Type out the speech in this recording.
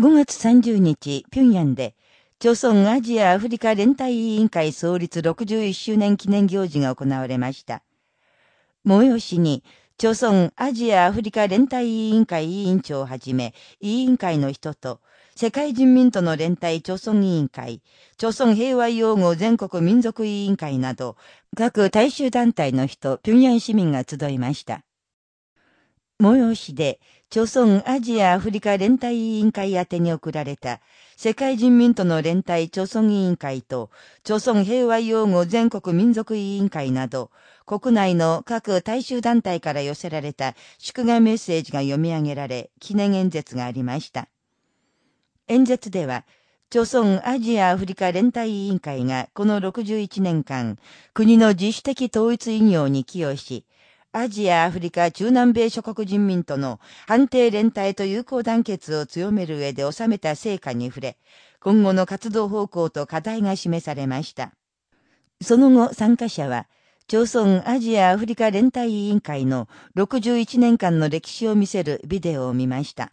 5月30日、平壌で、朝鮮アジアアフリカ連帯委員会創立61周年記念行事が行われました。催しに、朝鮮アジアアフリカ連帯委員会委員長をはじめ、委員会の人と、世界人民との連帯朝鮮委員会、朝鮮平和擁護全国民族委員会など、各大衆団体の人、平壌市民が集いました。催しで、朝鮮アジアアフリカ連帯委員会宛てに送られた、世界人民との連帯朝鮮委員会と、朝鮮平和擁護全国民族委員会など、国内の各大衆団体から寄せられた祝賀メッセージが読み上げられ、記念演説がありました。演説では、朝鮮アジアアフリカ連帯委員会がこの61年間、国の自主的統一医業に寄与し、アジア、アフリカ、中南米諸国人民との判定連帯と友好団結を強める上で収めた成果に触れ、今後の活動方向と課題が示されました。その後、参加者は、朝鮮アジアアフリカ連帯委員会の61年間の歴史を見せるビデオを見ました。